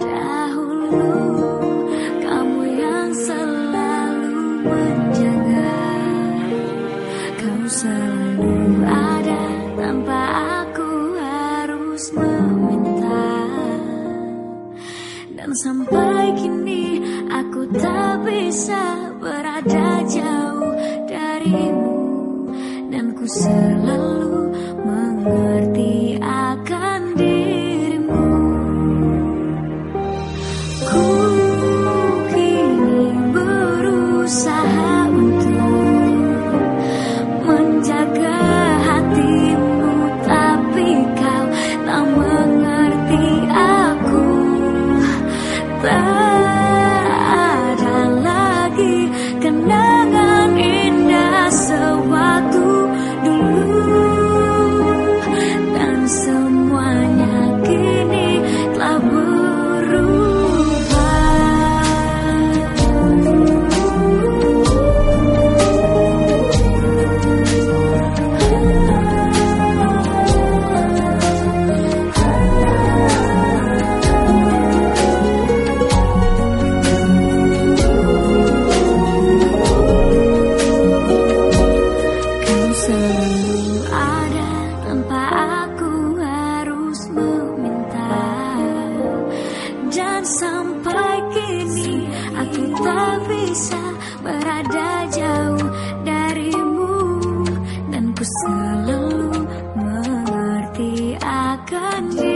dahulu kamu yang selalu menjaga kau selalu ada tanpa aku harus meminta dan sampai kini aku tak bisa berada jauh darimu dan ku selalu 感你。